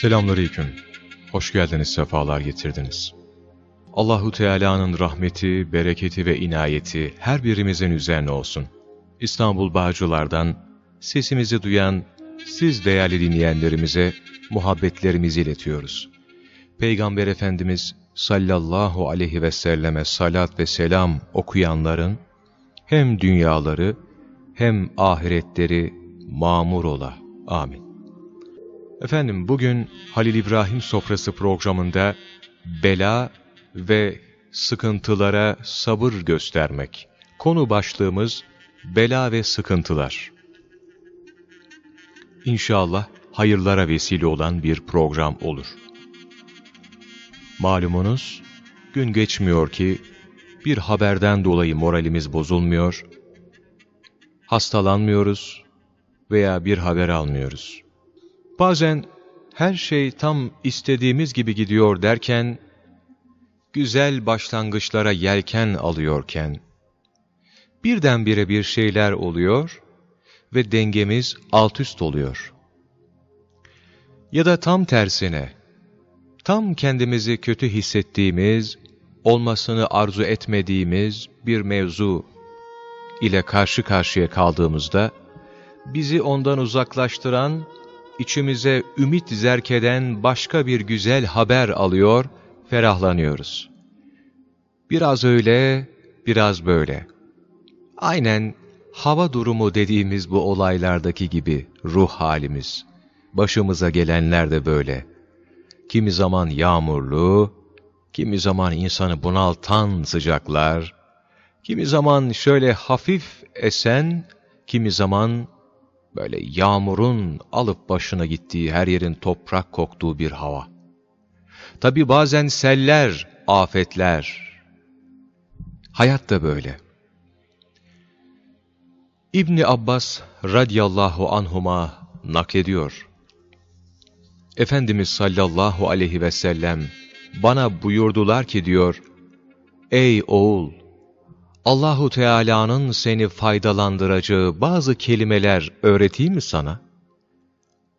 Selamünaleyküm. Hoş geldiniz, sefalar getirdiniz. Allahu Teala'nın rahmeti, bereketi ve inayeti her birimizin üzerine olsun. İstanbul Bağcılar'dan sesimizi duyan siz değerli dinleyenlerimize muhabbetlerimizi iletiyoruz. Peygamber Efendimiz sallallahu aleyhi ve selleme salat ve selam okuyanların hem dünyaları hem ahiretleri mamur ola. Amin. Efendim bugün Halil İbrahim Sofrası programında bela ve sıkıntılara sabır göstermek. Konu başlığımız bela ve sıkıntılar. İnşallah hayırlara vesile olan bir program olur. Malumunuz gün geçmiyor ki bir haberden dolayı moralimiz bozulmuyor, hastalanmıyoruz veya bir haber almıyoruz. Bazen her şey tam istediğimiz gibi gidiyor derken, güzel başlangıçlara yelken alıyorken, birdenbire bir şeyler oluyor ve dengemiz alt üst oluyor. Ya da tam tersine, tam kendimizi kötü hissettiğimiz, olmasını arzu etmediğimiz bir mevzu ile karşı karşıya kaldığımızda, bizi ondan uzaklaştıran içimize ümit zerk eden başka bir güzel haber alıyor, ferahlanıyoruz. Biraz öyle, biraz böyle. Aynen hava durumu dediğimiz bu olaylardaki gibi ruh halimiz. Başımıza gelenler de böyle. Kimi zaman yağmurlu, kimi zaman insanı bunaltan sıcaklar, kimi zaman şöyle hafif esen, kimi zaman Böyle yağmurun alıp başına gittiği, her yerin toprak koktuğu bir hava. Tabi bazen seller, afetler. Hayat da böyle. İbni Abbas radiyallahu anhuma naklediyor. Efendimiz sallallahu aleyhi ve sellem bana buyurdular ki diyor, Ey oğul! Allahu Teala'nın seni faydalandıracağı bazı kelimeler öğreteyim mi sana?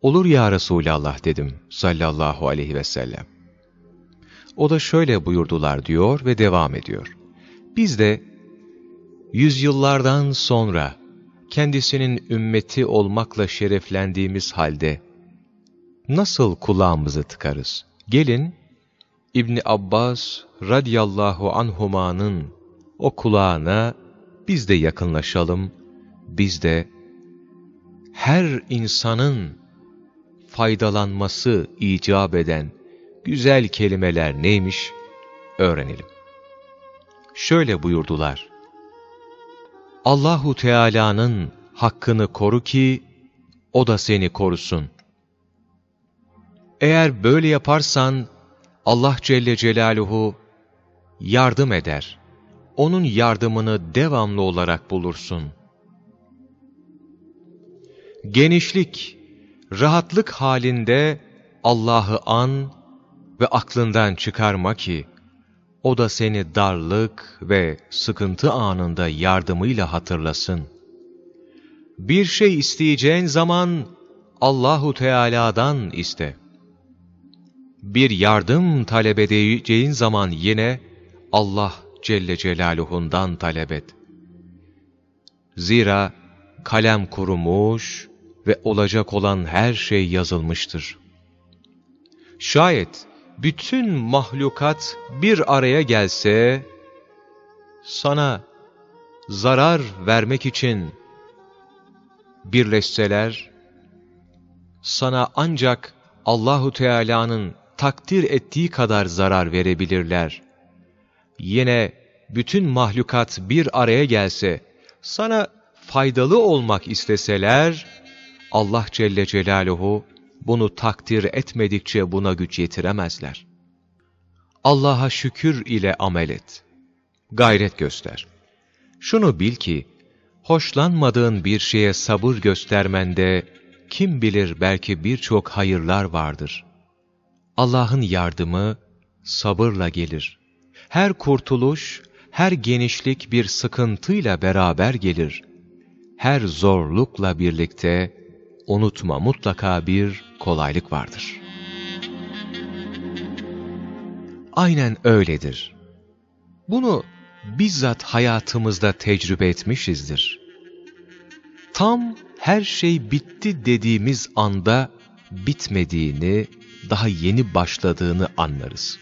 Olur ya Resulallah dedim sallallahu aleyhi ve sellem. O da şöyle buyurdular diyor ve devam ediyor. Biz de yüzyıllardan sonra kendisinin ümmeti olmakla şereflendiğimiz halde nasıl kulağımızı tıkarız? Gelin İbni Abbas radiyallahu anhumanın o kulağına biz de yakınlaşalım, biz de her insanın faydalanması icap eden güzel kelimeler neymiş öğrenelim. Şöyle buyurdular. Allahu Teala'nın hakkını koru ki o da seni korusun. Eğer böyle yaparsan Allah Celle Celaluhu yardım eder onun yardımını devamlı olarak bulursun. Genişlik, rahatlık halinde Allah'ı an ve aklından çıkarma ki, o da seni darlık ve sıkıntı anında yardımıyla hatırlasın. Bir şey isteyeceğin zaman Allahu Teala'dan iste. Bir yardım talep edeceğin zaman yine Allah Celle Celaluhu'ndan talep et. Zira kalem kurumuş ve olacak olan her şey yazılmıştır. Şayet bütün mahlukat bir araya gelse, sana zarar vermek için birleşseler, sana ancak Allahu Teala'nın takdir ettiği kadar zarar verebilirler yine bütün mahlukat bir araya gelse, sana faydalı olmak isteseler, Allah Celle Celaluhu bunu takdir etmedikçe buna güç yetiremezler. Allah'a şükür ile amel et. Gayret göster. Şunu bil ki, hoşlanmadığın bir şeye sabır göstermende, kim bilir belki birçok hayırlar vardır. Allah'ın yardımı sabırla gelir her kurtuluş, her genişlik bir sıkıntıyla beraber gelir. Her zorlukla birlikte unutma mutlaka bir kolaylık vardır.'' aynen öyledir. Bunu bizzat hayatımızda tecrübe etmişizdir. Tam her şey bitti dediğimiz anda bitmediğini, daha yeni başladığını anlarız.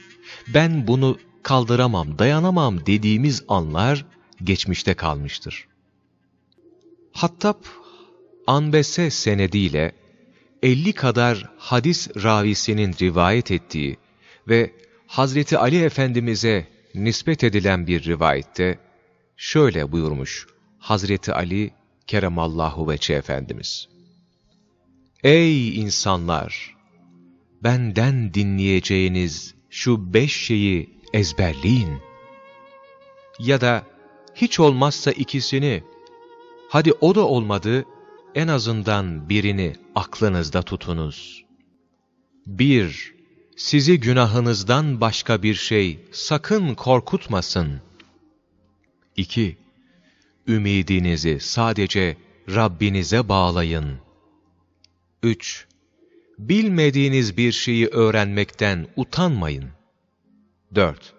Ben bunu kaldıramam, dayanamam dediğimiz anlar geçmişte kalmıştır. Hattab, Anbese senediyle 50 kadar hadis ravisinin rivayet ettiği ve Hazreti Ali Efendimiz'e nispet edilen bir rivayette şöyle buyurmuş Hazreti Ali Keremallahu Veçe Efendimiz. Ey insanlar! Benden dinleyeceğiniz şu beş şeyi ezberleyin. Ya da hiç olmazsa ikisini, hadi o da olmadı, en azından birini aklınızda tutunuz. Bir, sizi günahınızdan başka bir şey sakın korkutmasın. İki, ümidinizi sadece Rabbinize bağlayın. Üç, bilmediğiniz bir şeyi öğrenmekten utanmayın. 4.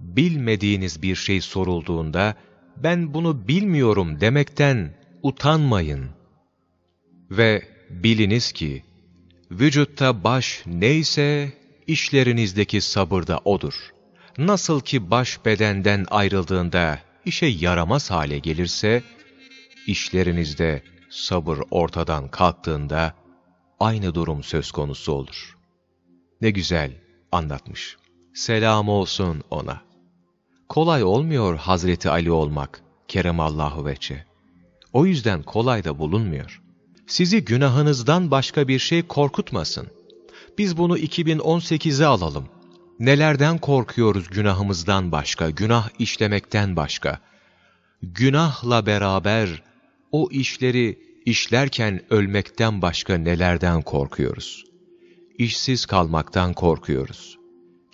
Bilmediğiniz bir şey sorulduğunda, ben bunu bilmiyorum demekten utanmayın. Ve biliniz ki, vücutta baş neyse, işlerinizdeki sabır da odur. Nasıl ki baş bedenden ayrıldığında işe yaramaz hale gelirse, işlerinizde sabır ortadan kalktığında aynı durum söz konusu olur. Ne güzel anlatmış. Selam olsun ona. Kolay olmuyor Hazreti Ali olmak, Keremallahu veçe. O yüzden kolay da bulunmuyor. Sizi günahınızdan başka bir şey korkutmasın. Biz bunu 2018'e alalım. Nelerden korkuyoruz günahımızdan başka, günah işlemekten başka? Günahla beraber o işleri işlerken ölmekten başka nelerden korkuyoruz? İşsiz kalmaktan korkuyoruz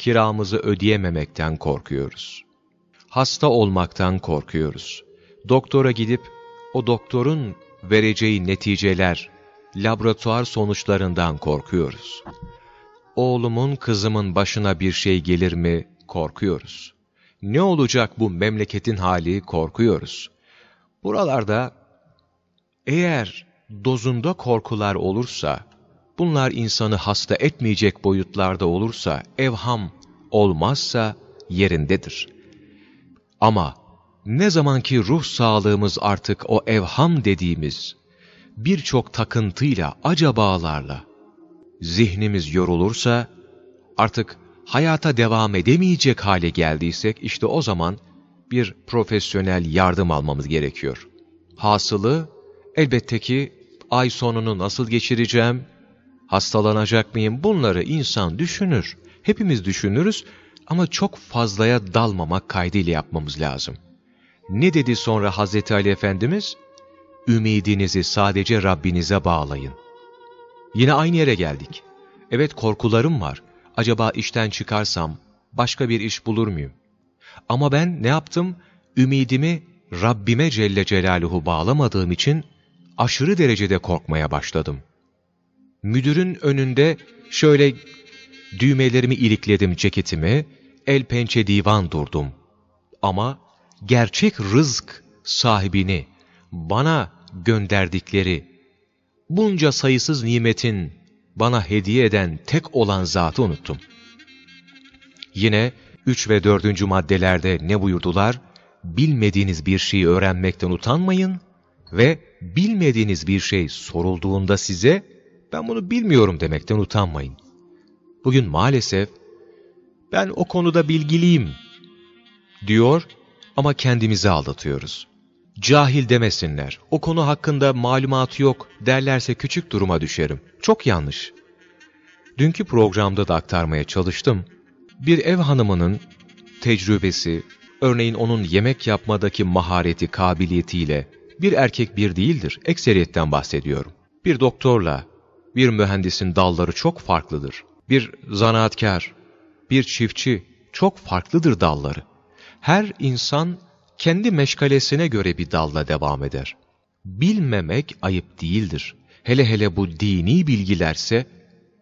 kiramızı ödeyememekten korkuyoruz. Hasta olmaktan korkuyoruz. Doktora gidip o doktorun vereceği neticeler, laboratuvar sonuçlarından korkuyoruz. Oğlumun, kızımın başına bir şey gelir mi korkuyoruz. Ne olacak bu memleketin hali korkuyoruz. Buralarda eğer dozunda korkular olursa, bunlar insanı hasta etmeyecek boyutlarda olursa, evham olmazsa yerindedir. Ama ne zamanki ruh sağlığımız artık o evham dediğimiz birçok takıntıyla, acabalarla zihnimiz yorulursa, artık hayata devam edemeyecek hale geldiysek, işte o zaman bir profesyonel yardım almamız gerekiyor. Hasılı, elbette ki ay sonunu nasıl geçireceğim, hastalanacak mıyım bunları insan düşünür. Hepimiz düşünürüz ama çok fazlaya dalmamak kaydıyla yapmamız lazım. Ne dedi sonra Hazreti Ali Efendimiz? Ümidinizi sadece Rabbinize bağlayın. Yine aynı yere geldik. Evet korkularım var. Acaba işten çıkarsam başka bir iş bulur muyum? Ama ben ne yaptım? Ümidimi Rabbime Celle Celaluhu bağlamadığım için aşırı derecede korkmaya başladım. Müdürün önünde şöyle düğmelerimi ilikledim ceketimi, el pençe divan durdum. Ama gerçek rızk sahibini, bana gönderdikleri, bunca sayısız nimetin bana hediye eden tek olan zatı unuttum. Yine üç ve dördüncü maddelerde ne buyurdular? Bilmediğiniz bir şeyi öğrenmekten utanmayın ve bilmediğiniz bir şey sorulduğunda size ben bunu bilmiyorum demekten utanmayın. Bugün maalesef ben o konuda bilgiliyim diyor ama kendimizi aldatıyoruz. Cahil demesinler, o konu hakkında malumatı yok derlerse küçük duruma düşerim. Çok yanlış. Dünkü programda da aktarmaya çalıştım. Bir ev hanımının tecrübesi, örneğin onun yemek yapmadaki mahareti, kabiliyetiyle bir erkek bir değildir, ekseriyetten bahsediyorum. Bir doktorla bir mühendisin dalları çok farklıdır. Bir zanaatkar, bir çiftçi çok farklıdır dalları. Her insan kendi meşgalesine göre bir dalla devam eder. Bilmemek ayıp değildir. Hele hele bu dini bilgilerse,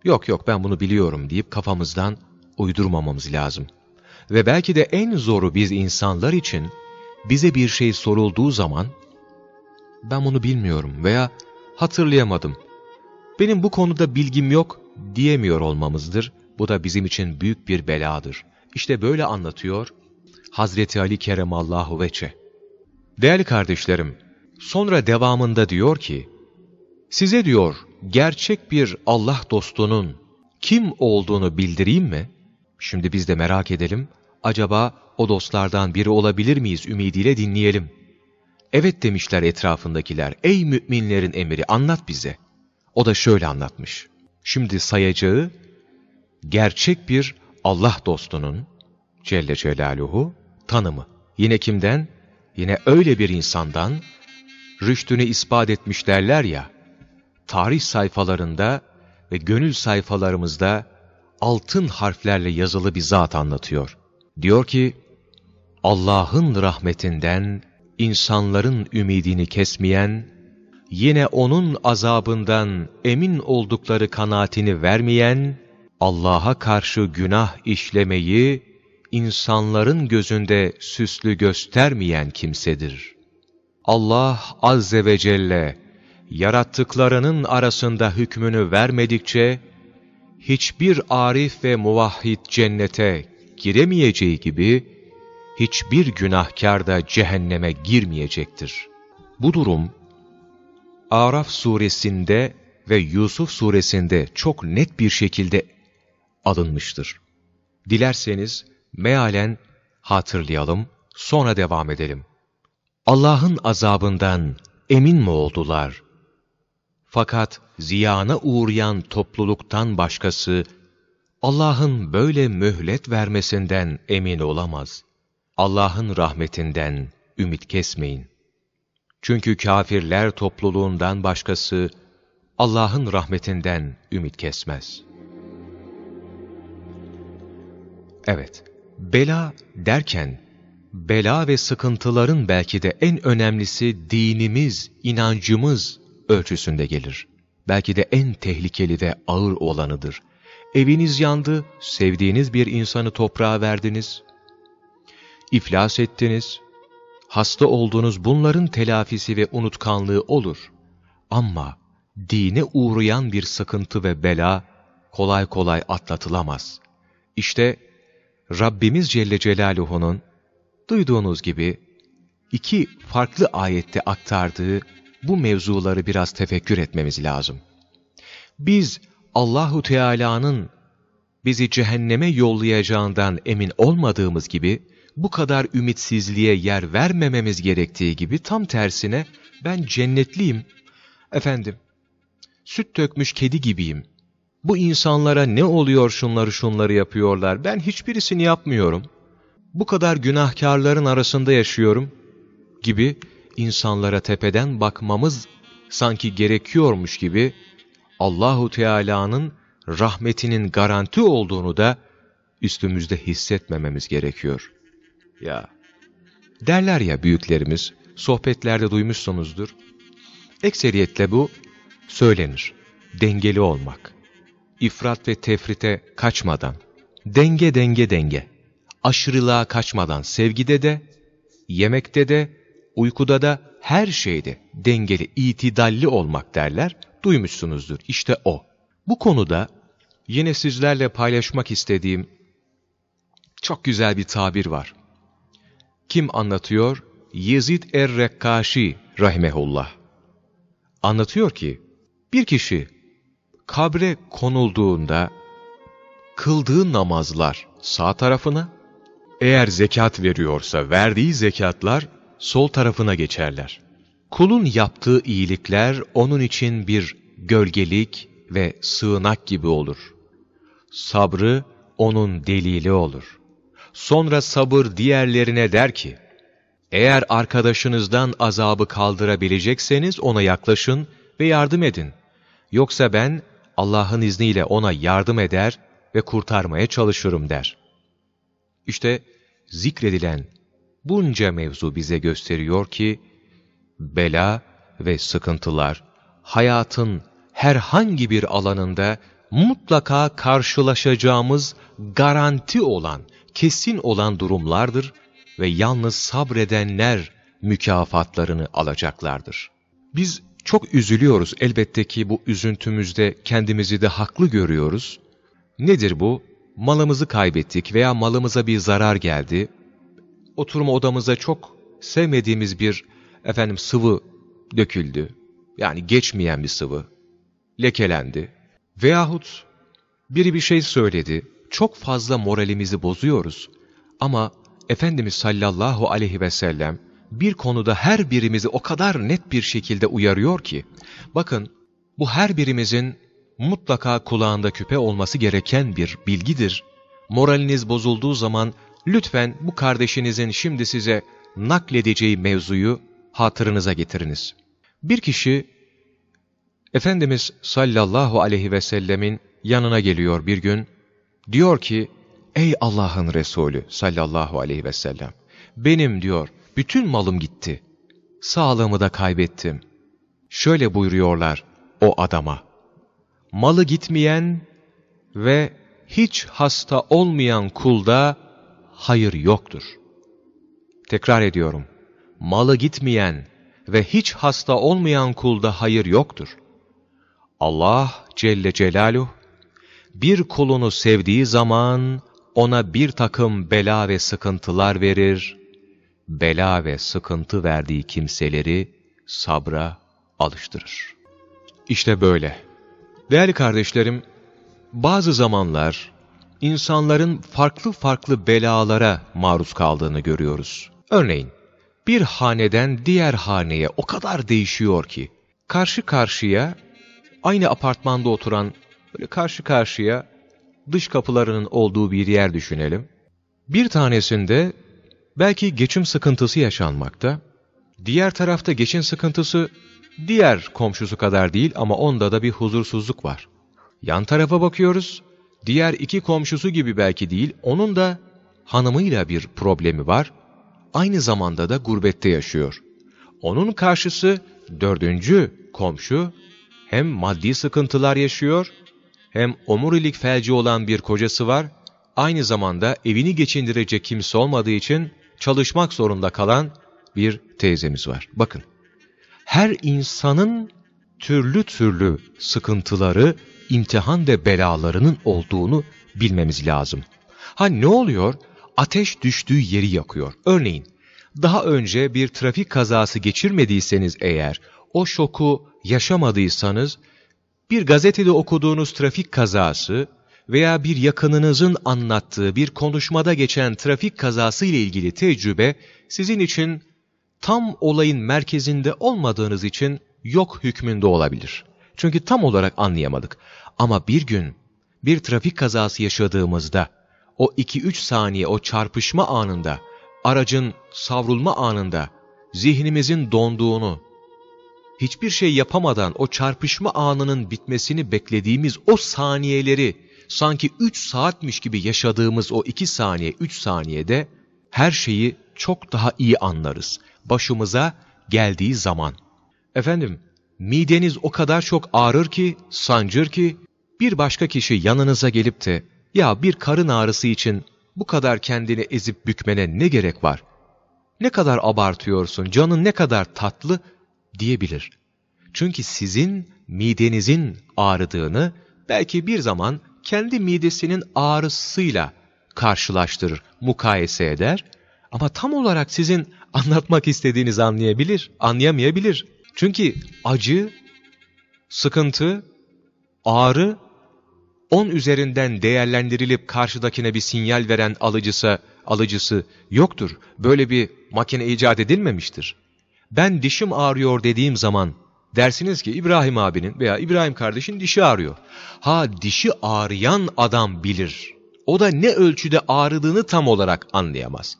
yok yok ben bunu biliyorum deyip kafamızdan uydurmamamız lazım. Ve belki de en zoru biz insanlar için bize bir şey sorulduğu zaman ben bunu bilmiyorum veya hatırlayamadım. Benim bu konuda bilgim yok diyemiyor olmamızdır. Bu da bizim için büyük bir beladır. İşte böyle anlatıyor Hazreti Ali Keremallahu Veçe. Değerli kardeşlerim, sonra devamında diyor ki, size diyor gerçek bir Allah dostunun kim olduğunu bildireyim mi? Şimdi biz de merak edelim, acaba o dostlardan biri olabilir miyiz ümidiyle dinleyelim. Evet demişler etrafındakiler, ey müminlerin emiri anlat bize. O da şöyle anlatmış. Şimdi sayacağı gerçek bir Allah dostunun Celle Celaluhu tanımı. Yine kimden? Yine öyle bir insandan rüştünü ispat etmiş derler ya, tarih sayfalarında ve gönül sayfalarımızda altın harflerle yazılı bir zat anlatıyor. Diyor ki, Allah'ın rahmetinden insanların ümidini kesmeyen, yine O'nun azabından emin oldukları kanaatini vermeyen, Allah'a karşı günah işlemeyi insanların gözünde süslü göstermeyen kimsedir. Allah Azze ve Celle, yarattıklarının arasında hükmünü vermedikçe, hiçbir arif ve muvahhid cennete giremeyeceği gibi, hiçbir günahkar da cehenneme girmeyecektir. Bu durum, Araf suresinde ve Yusuf suresinde çok net bir şekilde alınmıştır. Dilerseniz mealen hatırlayalım, sonra devam edelim. Allah'ın azabından emin mi oldular? Fakat ziyana uğrayan topluluktan başkası, Allah'ın böyle mühlet vermesinden emin olamaz. Allah'ın rahmetinden ümit kesmeyin. Çünkü kafirler topluluğundan başkası, Allah'ın rahmetinden ümit kesmez. Evet, bela derken, bela ve sıkıntıların belki de en önemlisi dinimiz, inancımız ölçüsünde gelir. Belki de en tehlikeli ve ağır olanıdır. Eviniz yandı, sevdiğiniz bir insanı toprağa verdiniz, iflas ettiniz, hasta oldunuz bunların telafisi ve unutkanlığı olur. Ama dine uğrayan bir sıkıntı ve bela kolay kolay atlatılamaz. İşte Rabbimiz Celle Celaluhu'nun duyduğunuz gibi iki farklı ayette aktardığı bu mevzuları biraz tefekkür etmemiz lazım. Biz Allahu Teala'nın bizi cehenneme yollayacağından emin olmadığımız gibi bu kadar ümitsizliğe yer vermememiz gerektiği gibi tam tersine ben cennetliyim. Efendim, süt dökmüş kedi gibiyim. Bu insanlara ne oluyor şunları şunları yapıyorlar, ben hiçbirisini yapmıyorum. Bu kadar günahkarların arasında yaşıyorum gibi insanlara tepeden bakmamız sanki gerekiyormuş gibi Allahu Teala'nın rahmetinin garanti olduğunu da üstümüzde hissetmememiz gerekiyor. Ya derler ya büyüklerimiz, sohbetlerde duymuşsunuzdur. Ekseriyetle bu söylenir. Dengeli olmak. İfrat ve tefrite kaçmadan. Denge denge denge. Aşırılığa kaçmadan sevgide de, yemekte de, uykuda da, her şeyde dengeli, itidalli olmak derler. Duymuşsunuzdur. İşte o. Bu konuda yine sizlerle paylaşmak istediğim çok güzel bir tabir var. Kim anlatıyor? Yezid er-Rekkaşi rahimehullah. Anlatıyor ki, bir kişi kabre konulduğunda kıldığı namazlar sağ tarafına, eğer zekat veriyorsa verdiği zekatlar sol tarafına geçerler. Kulun yaptığı iyilikler onun için bir gölgelik ve sığınak gibi olur. Sabrı onun delili olur. Sonra sabır diğerlerine der ki, eğer arkadaşınızdan azabı kaldırabilecekseniz ona yaklaşın ve yardım edin. Yoksa ben Allah'ın izniyle ona yardım eder ve kurtarmaya çalışırım der. İşte zikredilen bunca mevzu bize gösteriyor ki, bela ve sıkıntılar hayatın herhangi bir alanında mutlaka karşılaşacağımız garanti olan kesin olan durumlardır ve yalnız sabredenler mükafatlarını alacaklardır. Biz çok üzülüyoruz elbette ki bu üzüntümüzde kendimizi de haklı görüyoruz. Nedir bu? Malımızı kaybettik veya malımıza bir zarar geldi. Oturma odamıza çok sevmediğimiz bir efendim sıvı döküldü. Yani geçmeyen bir sıvı. Lekelendi. Veyahut biri bir şey söyledi. Çok fazla moralimizi bozuyoruz. Ama Efendimiz sallallahu aleyhi ve sellem bir konuda her birimizi o kadar net bir şekilde uyarıyor ki, bakın bu her birimizin mutlaka kulağında küpe olması gereken bir bilgidir. Moraliniz bozulduğu zaman lütfen bu kardeşinizin şimdi size nakledeceği mevzuyu hatırınıza getiriniz. Bir kişi Efendimiz sallallahu aleyhi ve sellemin yanına geliyor bir gün. Diyor ki, ey Allah'ın Resulü sallallahu aleyhi ve sellem, benim diyor bütün malım gitti. Sağlığımı da kaybettim. Şöyle buyuruyorlar o adama. Malı gitmeyen ve hiç hasta olmayan kulda hayır yoktur. Tekrar ediyorum. Malı gitmeyen ve hiç hasta olmayan kulda hayır yoktur. Allah Celle Celaluhu bir kulunu sevdiği zaman ona bir takım bela ve sıkıntılar verir, bela ve sıkıntı verdiği kimseleri sabra alıştırır. İşte böyle. Değerli kardeşlerim, bazı zamanlar insanların farklı farklı belalara maruz kaldığını görüyoruz. Örneğin, bir haneden diğer haneye o kadar değişiyor ki, karşı karşıya, aynı apartmanda oturan, böyle karşı karşıya dış kapılarının olduğu bir yer düşünelim. Bir tanesinde belki geçim sıkıntısı yaşanmakta, diğer tarafta geçim sıkıntısı diğer komşusu kadar değil ama onda da bir huzursuzluk var. Yan tarafa bakıyoruz, diğer iki komşusu gibi belki değil, onun da hanımıyla bir problemi var, aynı zamanda da gurbette yaşıyor. Onun karşısı dördüncü komşu, hem maddi sıkıntılar yaşıyor, hem omurilik felci olan bir kocası var, aynı zamanda evini geçindirecek kimse olmadığı için çalışmak zorunda kalan bir teyzemiz var. Bakın, her insanın türlü türlü sıkıntıları, imtihan ve belalarının olduğunu bilmemiz lazım. Ha ne oluyor? Ateş düştüğü yeri yakıyor. Örneğin, daha önce bir trafik kazası geçirmediyseniz eğer, o şoku yaşamadıysanız, bir gazetede okuduğunuz trafik kazası veya bir yakınınızın anlattığı bir konuşmada geçen trafik kazası ile ilgili tecrübe sizin için tam olayın merkezinde olmadığınız için yok hükmünde olabilir. Çünkü tam olarak anlayamadık. Ama bir gün bir trafik kazası yaşadığımızda o 2-3 saniye o çarpışma anında, aracın savrulma anında zihnimizin donduğunu, hiçbir şey yapamadan o çarpışma anının bitmesini beklediğimiz o saniyeleri sanki 3 saatmiş gibi yaşadığımız o 2 saniye, 3 saniyede her şeyi çok daha iyi anlarız. Başımıza geldiği zaman. Efendim, mideniz o kadar çok ağrır ki, sancır ki, bir başka kişi yanınıza gelip de, ya bir karın ağrısı için bu kadar kendini ezip bükmene ne gerek var? Ne kadar abartıyorsun, canın ne kadar tatlı diyebilir. Çünkü sizin midenizin ağrıdığını belki bir zaman kendi midesinin ağrısıyla karşılaştırır, mukayese eder. Ama tam olarak sizin anlatmak istediğinizi anlayabilir, anlayamayabilir. Çünkü acı, sıkıntı, ağrı, on üzerinden değerlendirilip karşıdakine bir sinyal veren alıcısı, alıcısı yoktur. Böyle bir makine icat edilmemiştir. Ben dişim ağrıyor dediğim zaman dersiniz ki İbrahim abinin veya İbrahim kardeşin dişi ağrıyor. Ha dişi ağrıyan adam bilir. O da ne ölçüde ağrıdığını tam olarak anlayamaz.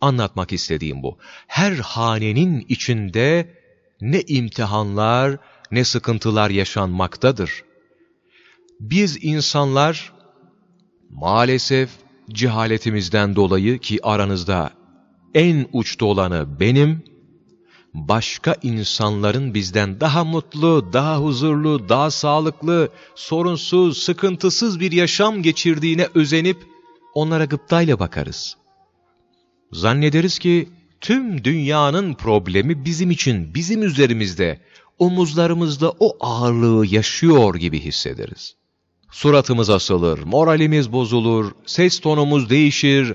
Anlatmak istediğim bu. Her hanenin içinde ne imtihanlar ne sıkıntılar yaşanmaktadır. Biz insanlar maalesef cehaletimizden dolayı ki aranızda en uçta olanı benim, başka insanların bizden daha mutlu, daha huzurlu, daha sağlıklı, sorunsuz, sıkıntısız bir yaşam geçirdiğine özenip onlara gıptayla bakarız. Zannederiz ki tüm dünyanın problemi bizim için, bizim üzerimizde, omuzlarımızda o ağırlığı yaşıyor gibi hissederiz. Suratımız asılır, moralimiz bozulur, ses tonumuz değişir,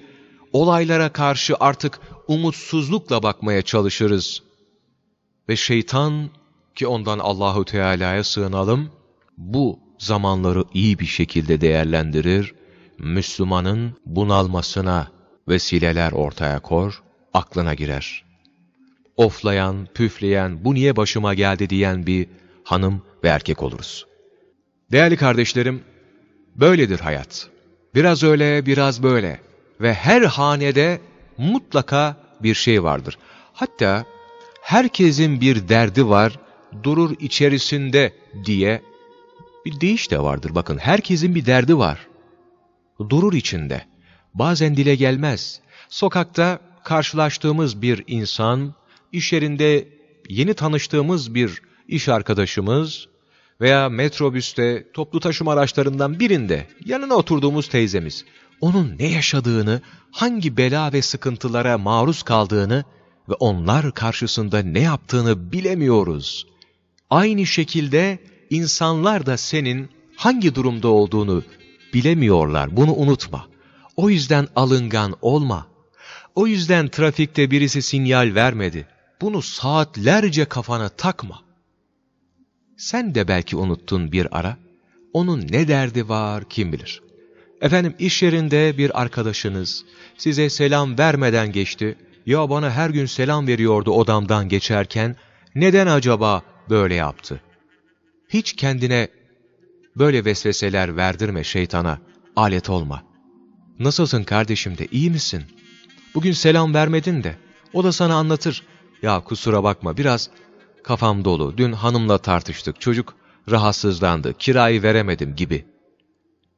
olaylara karşı artık umutsuzlukla bakmaya çalışırız. Ve şeytan ki ondan Allahu Teala'ya sığınalım, bu zamanları iyi bir şekilde değerlendirir, Müslümanın bunalmasına vesileler ortaya kor, aklına girer. Oflayan, püfleyen, bu niye başıma geldi diyen bir hanım ve erkek oluruz. Değerli kardeşlerim, böyledir hayat. Biraz öyle, biraz böyle. Ve her hanede mutlaka bir şey vardır. Hatta herkesin bir derdi var, durur içerisinde diye bir deyiş de vardır. Bakın herkesin bir derdi var. Durur içinde. Bazen dile gelmez. Sokakta karşılaştığımız bir insan, iş yerinde yeni tanıştığımız bir iş arkadaşımız veya metrobüste, toplu taşıma araçlarından birinde yanına oturduğumuz teyzemiz, onun ne yaşadığını, hangi bela ve sıkıntılara maruz kaldığını ve onlar karşısında ne yaptığını bilemiyoruz. Aynı şekilde insanlar da senin hangi durumda olduğunu bilemiyorlar. Bunu unutma. O yüzden alıngan olma. O yüzden trafikte birisi sinyal vermedi. Bunu saatlerce kafana takma. Sen de belki unuttun bir ara. Onun ne derdi var kim bilir. Efendim iş yerinde bir arkadaşınız size selam vermeden geçti. Ya bana her gün selam veriyordu odamdan geçerken. Neden acaba böyle yaptı? Hiç kendine böyle vesveseler verdirme şeytana, alet olma. Nasılsın kardeşim de, iyi misin? Bugün selam vermedin de, o da sana anlatır. Ya kusura bakma, biraz kafam dolu, dün hanımla tartıştık, çocuk rahatsızlandı, kirayı veremedim gibi.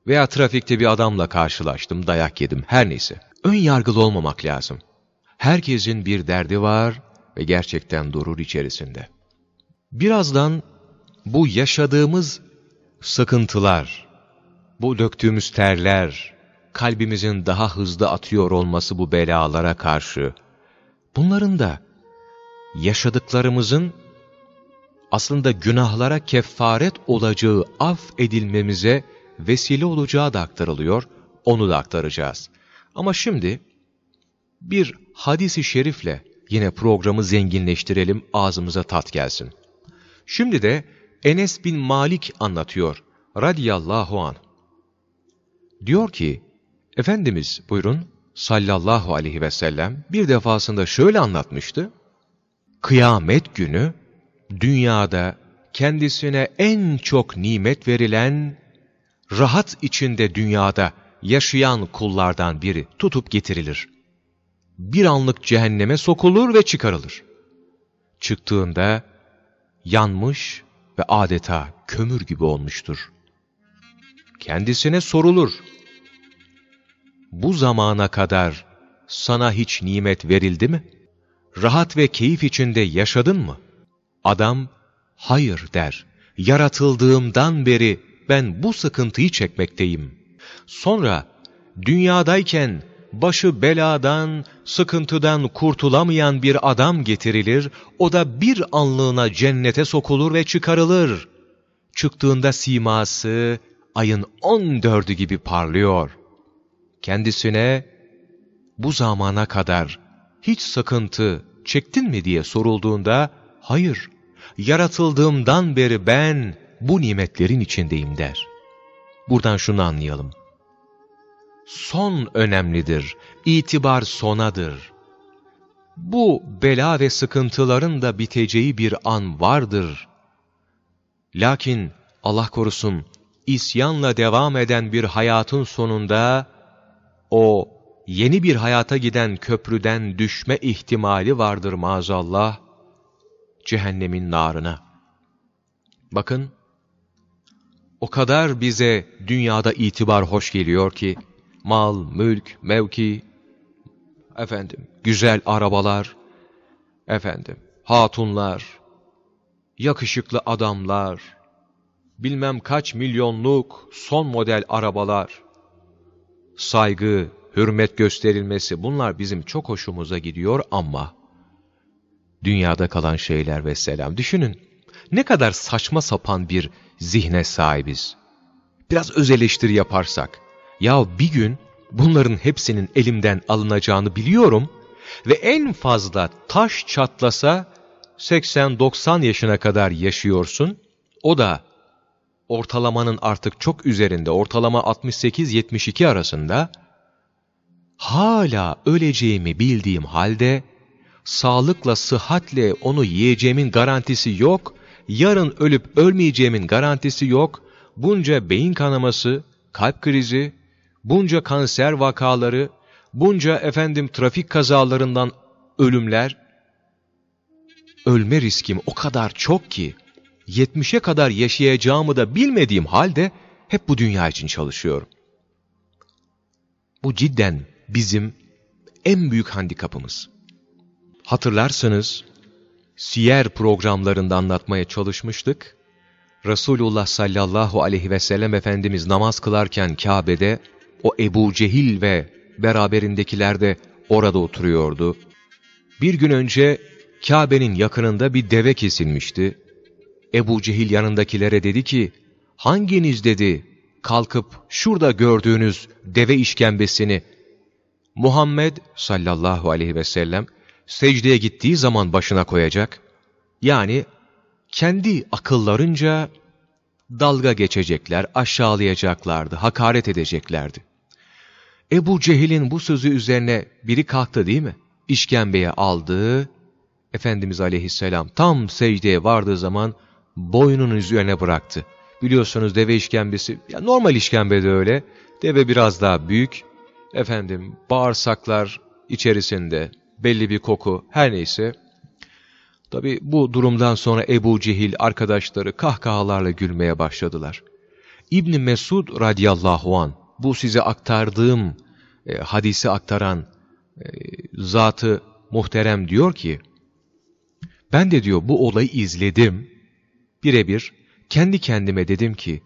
Veya trafikte bir adamla karşılaştım, dayak yedim, her neyse. Ön yargılı olmamak lazım. Herkesin bir derdi var ve gerçekten durur içerisinde. Birazdan bu yaşadığımız sıkıntılar, bu döktüğümüz terler, kalbimizin daha hızlı atıyor olması bu belalara karşı, bunların da yaşadıklarımızın aslında günahlara kefaret olacağı, af edilmemize vesile olacağı da aktarılıyor, onu da aktaracağız. Ama şimdi bir hadisi şerifle yine programı zenginleştirelim, ağzımıza tat gelsin. Şimdi de Enes bin Malik anlatıyor radiyallahu an. Diyor ki, Efendimiz buyurun sallallahu aleyhi ve sellem bir defasında şöyle anlatmıştı. Kıyamet günü dünyada kendisine en çok nimet verilen, rahat içinde dünyada yaşayan kullardan biri tutup getirilir. Bir anlık cehenneme sokulur ve çıkarılır. Çıktığında yanmış ve adeta kömür gibi olmuştur. Kendisine sorulur. Bu zamana kadar sana hiç nimet verildi mi? Rahat ve keyif içinde yaşadın mı? Adam, hayır der. Yaratıldığımdan beri ben bu sıkıntıyı çekmekteyim. Sonra dünyadayken başı beladan, sıkıntıdan kurtulamayan bir adam getirilir, o da bir anlığına cennete sokulur ve çıkarılır. Çıktığında siması ayın on dördü gibi parlıyor. Kendisine bu zamana kadar hiç sıkıntı çektin mi diye sorulduğunda, hayır, yaratıldığımdan beri ben bu nimetlerin içindeyim der. Buradan şunu anlayalım son önemlidir, itibar sonadır. Bu bela ve sıkıntıların da biteceği bir an vardır. Lakin Allah korusun isyanla devam eden bir hayatın sonunda o yeni bir hayata giden köprüden düşme ihtimali vardır maazallah cehennemin narına. Bakın o kadar bize dünyada itibar hoş geliyor ki mal, mülk, mevki, efendim, güzel arabalar, efendim, hatunlar, yakışıklı adamlar, bilmem kaç milyonluk son model arabalar. saygı, hürmet gösterilmesi bunlar bizim çok hoşumuza gidiyor ama dünyada kalan şeyler ve selam. Düşünün ne kadar saçma sapan bir zihne sahibiz. Biraz öz eleştiri yaparsak, ya bir gün bunların hepsinin elimden alınacağını biliyorum ve en fazla taş çatlasa 80-90 yaşına kadar yaşıyorsun, o da ortalamanın artık çok üzerinde, ortalama 68-72 arasında, hala öleceğimi bildiğim halde, sağlıkla, sıhhatle onu yiyeceğimin garantisi yok, yarın ölüp ölmeyeceğimin garantisi yok, bunca beyin kanaması, kalp krizi, bunca kanser vakaları, bunca efendim trafik kazalarından ölümler, ölme riskim o kadar çok ki, 70'e kadar yaşayacağımı da bilmediğim halde hep bu dünya için çalışıyorum. Bu cidden bizim en büyük handikapımız. Hatırlarsanız siyer programlarında anlatmaya çalışmıştık. Resulullah sallallahu aleyhi ve sellem Efendimiz namaz kılarken Kabe'de o Ebu Cehil ve beraberindekiler de orada oturuyordu. Bir gün önce Kabe'nin yakınında bir deve kesilmişti. Ebu Cehil yanındakilere dedi ki, hanginiz dedi kalkıp şurada gördüğünüz deve işkembesini Muhammed sallallahu aleyhi ve sellem secdeye gittiği zaman başına koyacak. Yani kendi akıllarınca dalga geçecekler, aşağılayacaklardı, hakaret edeceklerdi. Ebu Cehil'in bu sözü üzerine biri kalktı değil mi? İşkembeye aldı, Efendimiz aleyhisselam tam secdeye vardığı zaman boynunun üzerine bıraktı. Biliyorsunuz deve işkembesi, ya normal işkembe de öyle, deve biraz daha büyük, efendim bağırsaklar içerisinde belli bir koku her neyse. Tabi bu durumdan sonra Ebu Cehil arkadaşları kahkahalarla gülmeye başladılar. İbni Mesud radiyallahu an bu size aktardığım e, hadisi aktaran e, zatı muhterem diyor ki ben de diyor bu olayı izledim birebir kendi kendime dedim ki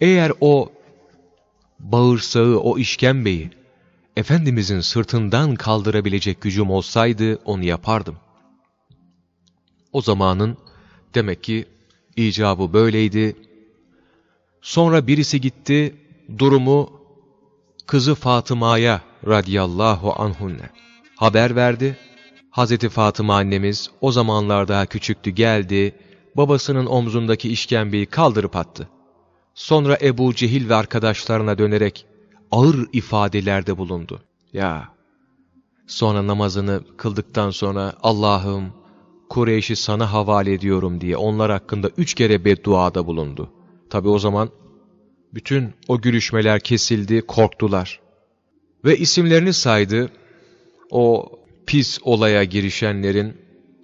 eğer o bağırsağı o işkembeyi Efendimizin sırtından kaldırabilecek gücüm olsaydı onu yapardım. O zamanın demek ki icabı böyleydi. Sonra birisi gitti, durumu kızı Fatıma'ya radiyallahu anhunne haber verdi. Hazreti Fatıma annemiz o zamanlar daha küçüktü geldi, babasının omzundaki işkembeyi kaldırıp attı. Sonra Ebu Cehil ve arkadaşlarına dönerek ağır ifadelerde bulundu. Ya, sonra namazını kıldıktan sonra Allah'ım Kureyş'i sana havale ediyorum diye onlar hakkında üç kere bedduada bulundu. Tabi o zaman bütün o gülüşmeler kesildi, korktular. Ve isimlerini saydı, o pis olaya girişenlerin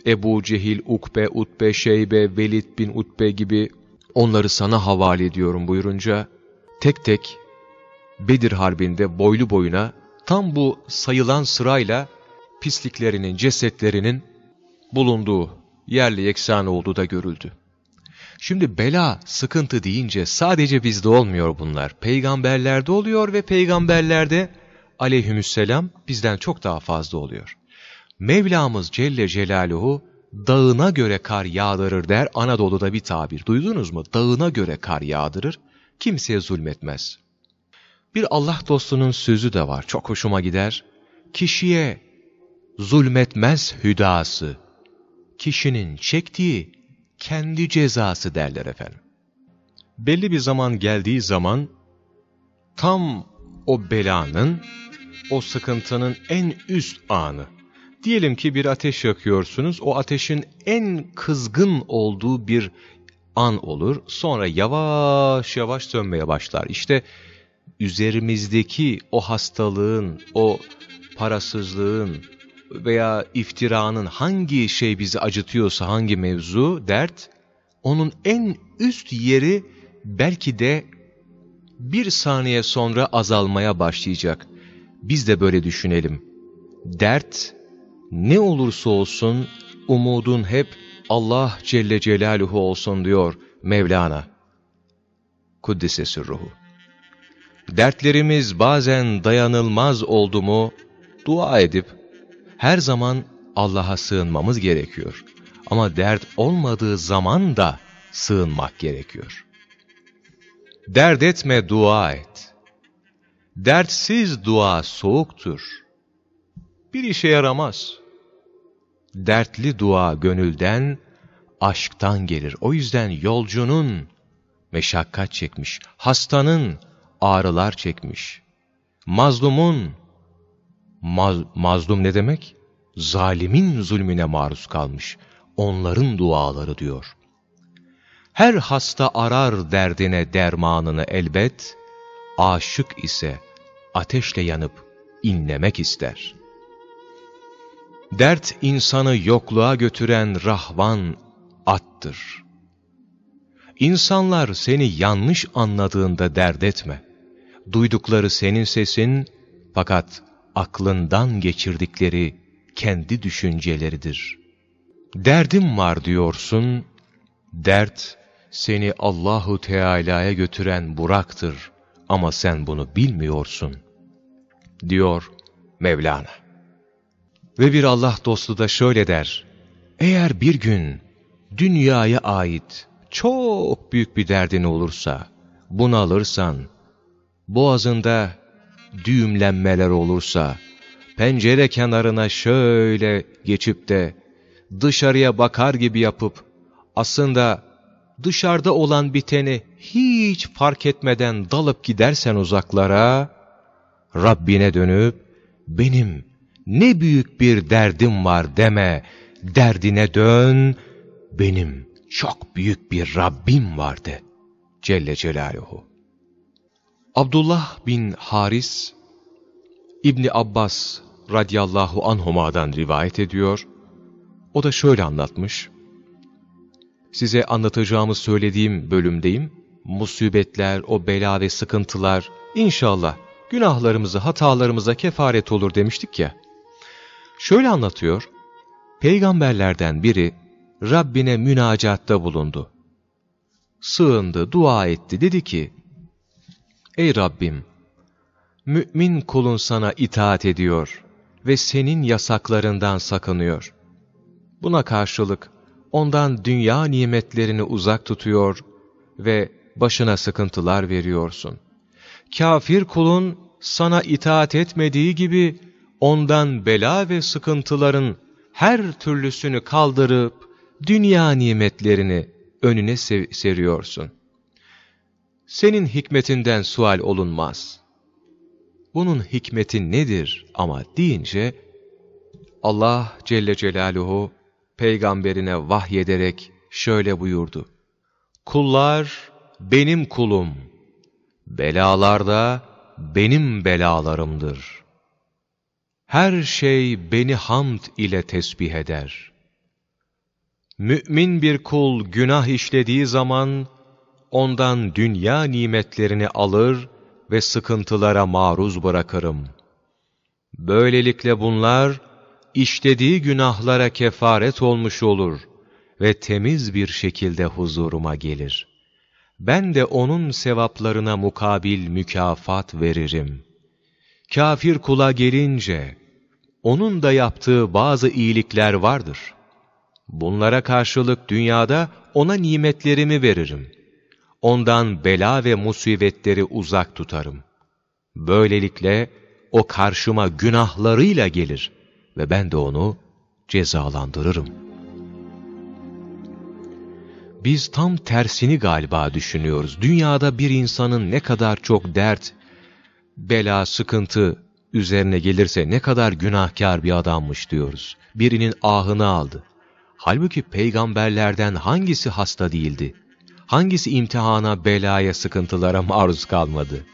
Ebu Cehil, Ukbe, Utbe, Şeybe, Velid bin Utbe gibi onları sana havale ediyorum buyurunca tek tek Bedir Harbi'nde boylu boyuna tam bu sayılan sırayla pisliklerinin, cesetlerinin bulunduğu, yerli yeksan olduğu da görüldü. Şimdi bela, sıkıntı deyince sadece bizde olmuyor bunlar. Peygamberlerde oluyor ve peygamberlerde aleyhümüsselam bizden çok daha fazla oluyor. Mevlamız Celle Celaluhu dağına göre kar yağdırır der Anadolu'da bir tabir. Duydunuz mu? Dağına göre kar yağdırır, kimseye zulmetmez. Bir Allah dostunun sözü de var, çok hoşuma gider. Kişiye zulmetmez hüdası, kişinin çektiği kendi cezası derler efendim. Belli bir zaman geldiği zaman, tam o belanın, o sıkıntının en üst anı, Diyelim ki bir ateş yakıyorsunuz, o ateşin en kızgın olduğu bir an olur, sonra yavaş yavaş sönmeye başlar. İşte üzerimizdeki o hastalığın, o parasızlığın veya iftiranın hangi şey bizi acıtıyorsa, hangi mevzu, dert, onun en üst yeri belki de bir saniye sonra azalmaya başlayacak. Biz de böyle düşünelim. Dert, ne olursa olsun umudun hep Allah Celle Celaluhu olsun diyor Mevlana. Kuddise sürruhu. Dertlerimiz bazen dayanılmaz oldu mu, dua edip her zaman Allah'a sığınmamız gerekiyor. Ama dert olmadığı zaman da sığınmak gerekiyor. Dert etme dua et. Dertsiz dua soğuktur. Bir işe yaramaz. Dertli dua gönülden, aşktan gelir. O yüzden yolcunun meşakkat çekmiş, hastanın ağrılar çekmiş, mazlumun, maz, mazlum ne demek? Zalimin zulmüne maruz kalmış, onların duaları diyor. Her hasta arar derdine dermanını elbet, aşık ise ateşle yanıp inlemek ister. Dert insanı yokluğa götüren rahvan attır. İnsanlar seni yanlış anladığında dert etme. Duydukları senin sesin fakat aklından geçirdikleri kendi düşünceleridir. Derdim var diyorsun, dert seni Allahu Teala'ya götüren Burak'tır ama sen bunu bilmiyorsun, diyor Mevlana. Ve bir Allah dostu da şöyle der, eğer bir gün dünyaya ait çok büyük bir derdin olursa, bunu alırsan, boğazında düğümlenmeler olursa, pencere kenarına şöyle geçip de dışarıya bakar gibi yapıp, aslında dışarıda olan biteni hiç fark etmeden dalıp gidersen uzaklara, Rabbine dönüp, benim ne büyük bir derdim var deme, derdine dön, benim çok büyük bir Rabbim vardı. Celle Celaluhu. Abdullah bin Haris, İbni Abbas radiyallahu anhuma'dan rivayet ediyor. O da şöyle anlatmış. Size anlatacağımı söylediğim bölümdeyim. Musibetler, o bela ve sıkıntılar inşallah günahlarımıza, hatalarımıza kefaret olur demiştik ya. Şöyle anlatıyor. Peygamberlerden biri Rabbine münacatta bulundu. Sığındı, dua etti, dedi ki, Ey Rabbim! Mümin kulun sana itaat ediyor ve senin yasaklarından sakınıyor. Buna karşılık ondan dünya nimetlerini uzak tutuyor ve başına sıkıntılar veriyorsun. Kafir kulun sana itaat etmediği gibi ondan bela ve sıkıntıların her türlüsünü kaldırıp dünya nimetlerini önüne seriyorsun. Senin hikmetinden sual olunmaz. Bunun hikmeti nedir ama deyince Allah Celle Celaluhu peygamberine vahyederek şöyle buyurdu. Kullar benim kulum, belalarda benim belalarımdır. Her şey beni hamd ile tesbih eder. Mümin bir kul günah işlediği zaman, ondan dünya nimetlerini alır ve sıkıntılara maruz bırakırım. Böylelikle bunlar, işlediği günahlara kefaret olmuş olur ve temiz bir şekilde huzuruma gelir. Ben de onun sevaplarına mukabil mükafat veririm. Kafir kula gelince, onun da yaptığı bazı iyilikler vardır. Bunlara karşılık dünyada ona nimetlerimi veririm. Ondan bela ve musibetleri uzak tutarım. Böylelikle o karşıma günahlarıyla gelir ve ben de onu cezalandırırım. Biz tam tersini galiba düşünüyoruz. Dünyada bir insanın ne kadar çok dert, bela, sıkıntı üzerine gelirse ne kadar günahkar bir adammış diyoruz. Birinin ahını aldı. Halbuki peygamberlerden hangisi hasta değildi? Hangisi imtihana, belaya, sıkıntılara maruz kalmadı?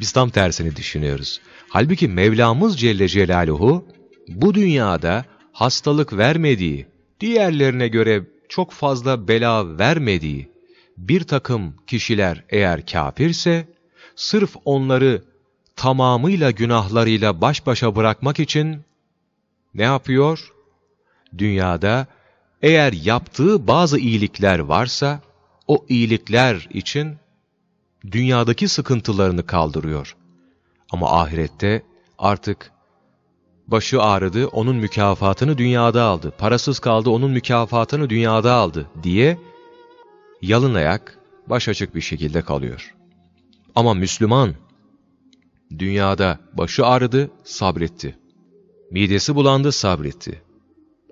Biz tam tersini düşünüyoruz. Halbuki Mevlamız Celle Celaluhu bu dünyada hastalık vermediği, diğerlerine göre çok fazla bela vermediği bir takım kişiler eğer kafirse, sırf onları tamamıyla günahlarıyla baş başa bırakmak için ne yapıyor? Dünyada eğer yaptığı bazı iyilikler varsa, o iyilikler için dünyadaki sıkıntılarını kaldırıyor. Ama ahirette artık başı ağrıdı, onun mükafatını dünyada aldı. Parasız kaldı, onun mükafatını dünyada aldı diye yalın ayak, baş açık bir şekilde kalıyor. Ama Müslüman dünyada başı ağrıdı, sabretti. Midesi bulandı, sabretti.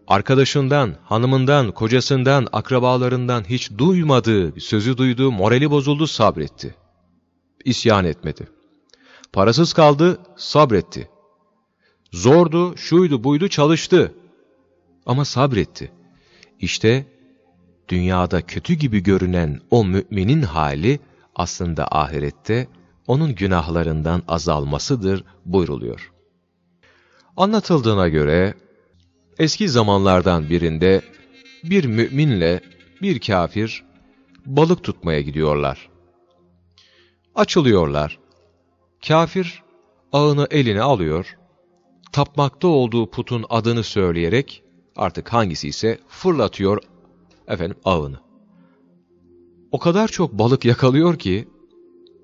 Arkadaşından, hanımından, kocasından, akrabalarından hiç duymadığı sözü duydu, morali bozuldu, sabretti. İsyan etmedi. Parasız kaldı, sabretti. Zordu, şuydu, buydu, çalıştı. Ama sabretti. İşte dünyada kötü gibi görünen o müminin hali aslında ahirette onun günahlarından azalmasıdır buyruluyor. Anlatıldığına göre eski zamanlardan birinde bir müminle bir kafir balık tutmaya gidiyorlar. Açılıyorlar. Kafir ağını eline alıyor, tapmakta olduğu putun adını söyleyerek artık hangisi ise fırlatıyor efendim ağını. O kadar çok balık yakalıyor ki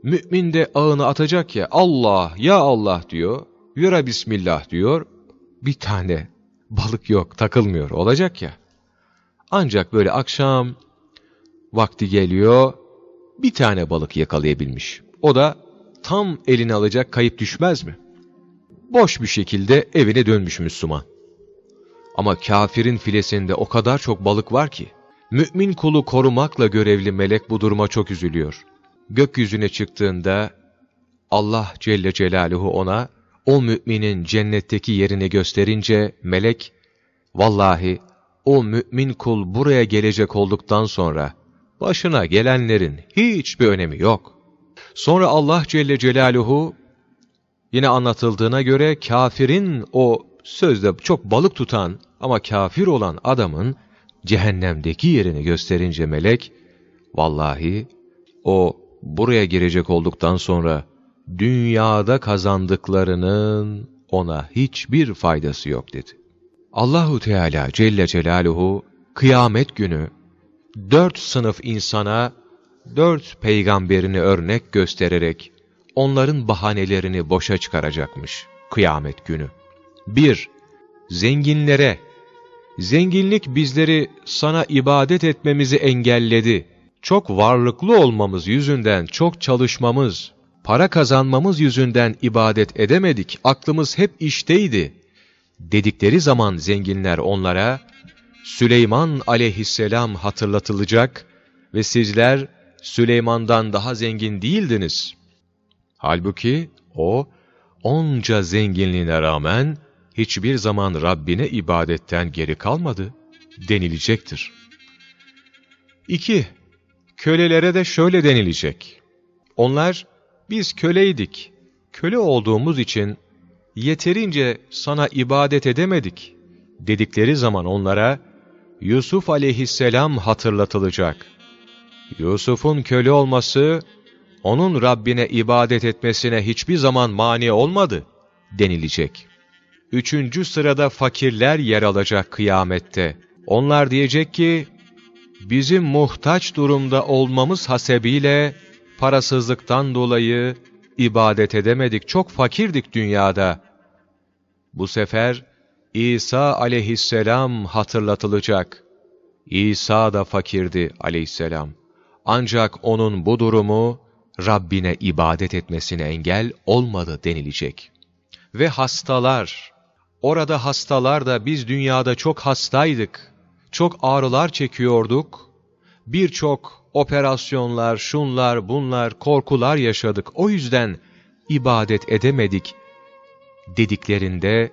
mümin de ağını atacak ya Allah ya Allah diyor. Yura bismillah diyor. Bir tane balık yok takılmıyor olacak ya. Ancak böyle akşam vakti geliyor bir tane balık yakalayabilmiş. O da tam eline alacak kayıp düşmez mi? Boş bir şekilde evine dönmüş Müslüman. Ama kafirin filesinde o kadar çok balık var ki, mümin kulu korumakla görevli melek bu duruma çok üzülüyor. Gökyüzüne çıktığında Allah Celle Celaluhu ona o müminin cennetteki yerini gösterince melek, vallahi o mümin kul buraya gelecek olduktan sonra başına gelenlerin hiçbir önemi yok. Sonra Allah Celle Celaluhu yine anlatıldığına göre kafirin o sözde çok balık tutan ama kafir olan adamın cehennemdeki yerini gösterince melek, vallahi o buraya girecek olduktan sonra dünyada kazandıklarının ona hiçbir faydası yok dedi. Allahu Teala Celle Celaluhu kıyamet günü dört sınıf insana dört peygamberini örnek göstererek onların bahanelerini boşa çıkaracakmış kıyamet günü. 1. Zenginlere Zenginlik bizleri sana ibadet etmemizi engelledi. Çok varlıklı olmamız yüzünden, çok çalışmamız, para kazanmamız yüzünden ibadet edemedik, aklımız hep işteydi. Dedikleri zaman zenginler onlara, Süleyman aleyhisselam hatırlatılacak ve sizler Süleyman'dan daha zengin değildiniz. Halbuki o, onca zenginliğine rağmen, hiçbir zaman Rabbine ibadetten geri kalmadı denilecektir. 2. Kölelere de şöyle denilecek. Onlar, biz köleydik, köle olduğumuz için yeterince sana ibadet edemedik dedikleri zaman onlara, Yusuf aleyhisselam hatırlatılacak. Yusuf'un köle olması, onun Rabbine ibadet etmesine hiçbir zaman mani olmadı denilecek. Üçüncü sırada fakirler yer alacak kıyamette. Onlar diyecek ki, bizim muhtaç durumda olmamız hasebiyle parasızlıktan dolayı ibadet edemedik, çok fakirdik dünyada. Bu sefer İsa aleyhisselam hatırlatılacak. İsa da fakirdi aleyhisselam. Ancak onun bu durumu Rabbine ibadet etmesine engel olmadı denilecek. Ve hastalar, Orada hastalar da biz dünyada çok hastaydık, çok ağrılar çekiyorduk, birçok operasyonlar, şunlar, bunlar, korkular yaşadık. O yüzden ibadet edemedik dediklerinde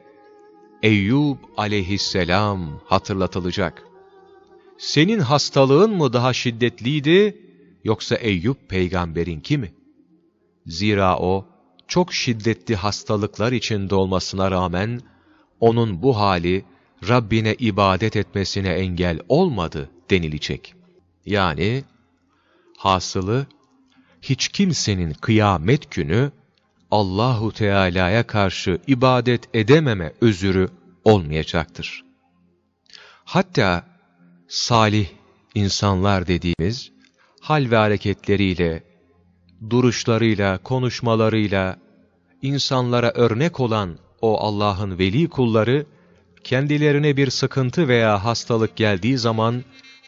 Eyyub aleyhisselam hatırlatılacak. Senin hastalığın mı daha şiddetliydi yoksa Eyyub peygamberinki mi? Zira o çok şiddetli hastalıklar içinde olmasına rağmen onun bu hali Rabbine ibadet etmesine engel olmadı denilecek. Yani hasılı hiç kimsenin kıyamet günü Allahu Teala'ya karşı ibadet edememe özürü olmayacaktır. Hatta salih insanlar dediğimiz hal ve hareketleriyle duruşlarıyla, konuşmalarıyla, insanlara örnek olan o Allah'ın veli kulları, kendilerine bir sıkıntı veya hastalık geldiği zaman,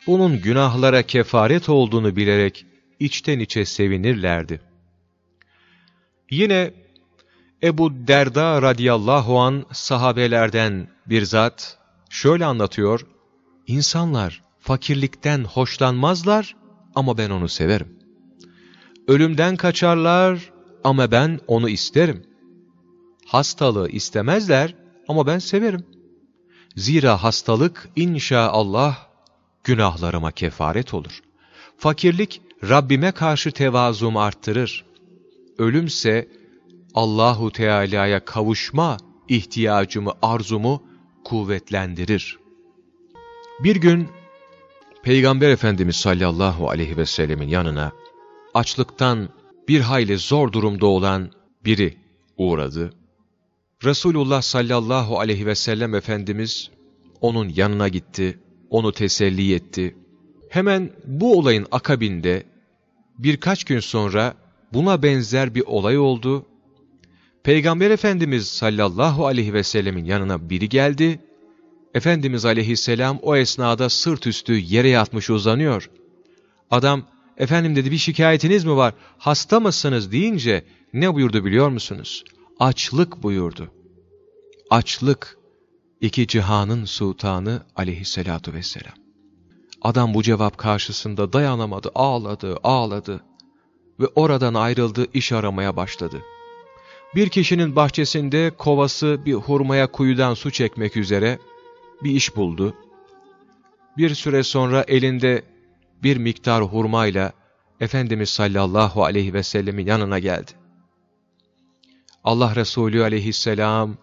bunun günahlara kefaret olduğunu bilerek içten içe sevinirlerdi. Yine Ebu Derda radıyallahu an sahabelerden bir zat şöyle anlatıyor, İnsanlar fakirlikten hoşlanmazlar ama ben onu severim. Ölümden kaçarlar ama ben onu isterim. Hastalığı istemezler ama ben severim. Zira hastalık inşaallah günahlarıma kefaret olur. Fakirlik Rabbime karşı tevazumu arttırır. Ölümse Allahu Teala'ya kavuşma ihtiyacımı, arzumu kuvvetlendirir. Bir gün Peygamber Efendimiz sallallahu aleyhi ve sellemin yanına açlıktan bir hayli zor durumda olan biri uğradı. Resulullah sallallahu aleyhi ve sellem Efendimiz onun yanına gitti, onu teselli etti. Hemen bu olayın akabinde birkaç gün sonra buna benzer bir olay oldu. Peygamber Efendimiz sallallahu aleyhi ve sellemin yanına biri geldi. Efendimiz aleyhisselam o esnada sırt üstü yere yatmış uzanıyor. Adam, efendim dedi bir şikayetiniz mi var, hasta mısınız deyince ne buyurdu biliyor musunuz? Açlık buyurdu. Açlık, iki cihanın sultanı aleyhissalatu vesselam. Adam bu cevap karşısında dayanamadı, ağladı, ağladı ve oradan ayrıldı, iş aramaya başladı. Bir kişinin bahçesinde kovası bir hurmaya kuyudan su çekmek üzere bir iş buldu. Bir süre sonra elinde bir miktar hurmayla Efendimiz sallallahu aleyhi ve sellemin yanına geldi. Allah Resulü aleyhisselam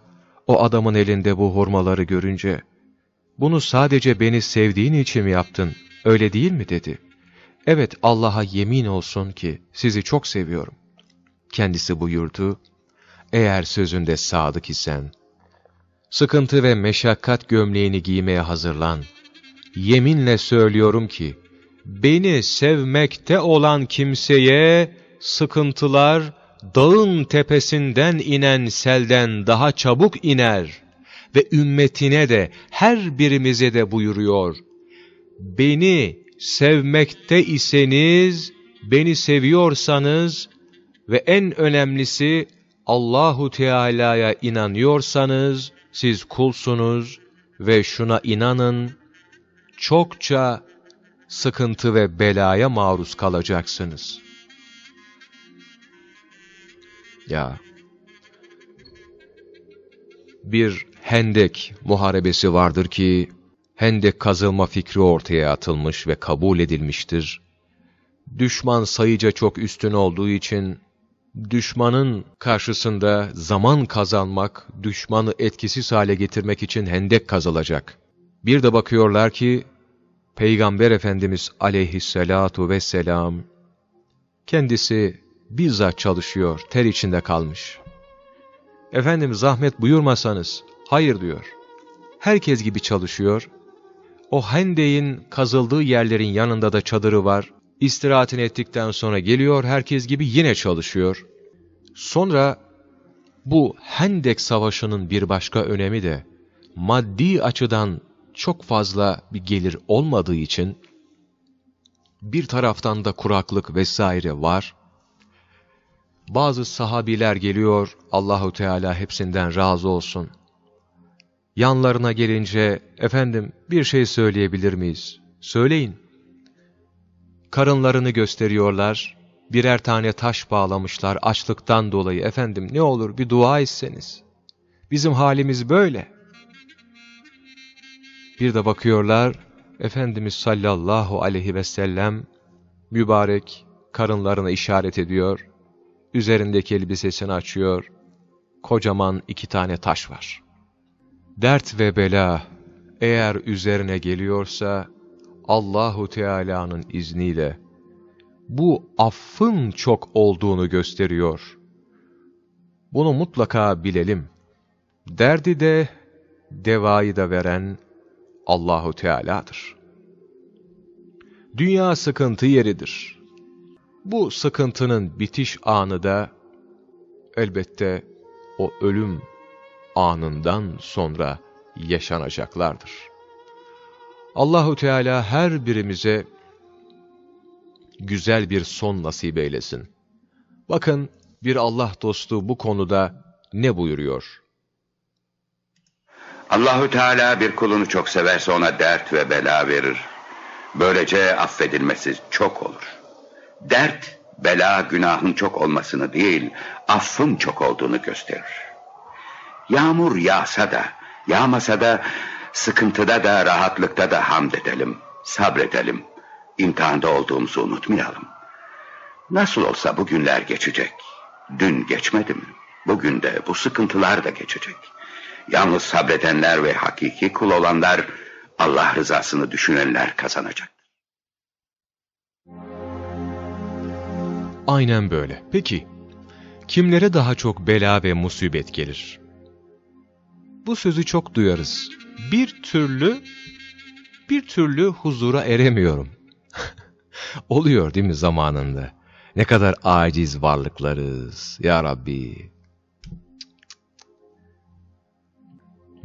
o adamın elinde bu hurmaları görünce, ''Bunu sadece beni sevdiğin için mi yaptın, öyle değil mi?'' dedi. ''Evet Allah'a yemin olsun ki sizi çok seviyorum.'' Kendisi buyurdu, ''Eğer sözünde sadık isen, sıkıntı ve meşakkat gömleğini giymeye hazırlan. Yeminle söylüyorum ki, beni sevmekte olan kimseye sıkıntılar dağın tepesinden inen selden daha çabuk iner ve ümmetine de her birimize de buyuruyor. Beni sevmekte iseniz, beni seviyorsanız ve en önemlisi Allahu Teala'ya inanıyorsanız siz kulsunuz ve şuna inanın çokça sıkıntı ve belaya maruz kalacaksınız. Ya bir hendek muharebesi vardır ki hendek kazılma fikri ortaya atılmış ve kabul edilmiştir. Düşman sayıca çok üstün olduğu için düşmanın karşısında zaman kazanmak, düşmanı etkisiz hale getirmek için hendek kazılacak. Bir de bakıyorlar ki Peygamber Efendimiz aleyhissalatu vesselam kendisi bizzat çalışıyor, ter içinde kalmış. Efendim zahmet buyurmasanız, hayır diyor. Herkes gibi çalışıyor. O hendeğin kazıldığı yerlerin yanında da çadırı var. İstirahatini ettikten sonra geliyor, herkes gibi yine çalışıyor. Sonra bu Hendek Savaşı'nın bir başka önemi de maddi açıdan çok fazla bir gelir olmadığı için bir taraftan da kuraklık vesaire var. Bazı sahabiler geliyor, Allahu Teala hepsinden razı olsun. Yanlarına gelince, efendim bir şey söyleyebilir miyiz? Söyleyin. Karınlarını gösteriyorlar, birer tane taş bağlamışlar açlıktan dolayı. Efendim ne olur bir dua etseniz. Bizim halimiz böyle. Bir de bakıyorlar, Efendimiz sallallahu aleyhi ve sellem mübarek karınlarına işaret ediyor. Üzerindeki elbisesini açıyor. Kocaman iki tane taş var. Dert ve bela eğer üzerine geliyorsa Allahu Teala'nın izniyle bu affın çok olduğunu gösteriyor. Bunu mutlaka bilelim. Derdi de, devayı da veren Allahu Teala'dır. Dünya sıkıntı yeridir. Bu sıkıntının bitiş anı da elbette o ölüm anından sonra yaşanacaklardır. Allahu Teala her birimize güzel bir son nasip eylesin. Bakın bir Allah dostu bu konuda ne buyuruyor? Allahü Teala bir kulunu çok severse ona dert ve bela verir. Böylece affedilmesi çok olur. Dert, bela günahın çok olmasını değil, affın çok olduğunu gösterir. Yağmur yağsa da, yağmasa da, sıkıntıda da, rahatlıkta da hamd edelim, sabredelim. İmtihanda olduğumuzu unutmayalım. Nasıl olsa bu günler geçecek. Dün geçmedi mi? Bugün de bu sıkıntılar da geçecek. Yalnız sabredenler ve hakiki kul olanlar Allah rızasını düşünenler kazanacak. Aynen böyle. Peki, kimlere daha çok bela ve musibet gelir? Bu sözü çok duyarız. Bir türlü, bir türlü huzura eremiyorum. Oluyor değil mi zamanında? Ne kadar aciz varlıklarız ya Rabbi.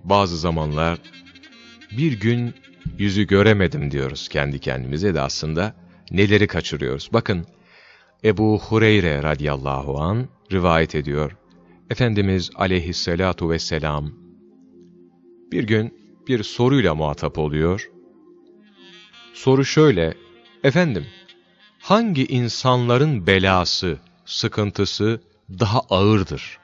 Bazı zamanlar bir gün yüzü göremedim diyoruz kendi kendimize de aslında neleri kaçırıyoruz. Bakın Ebu Hureyre radıyallahu an rivayet ediyor. Efendimiz aleyhissalatu vesselam bir gün bir soruyla muhatap oluyor. Soru şöyle, efendim hangi insanların belası, sıkıntısı daha ağırdır?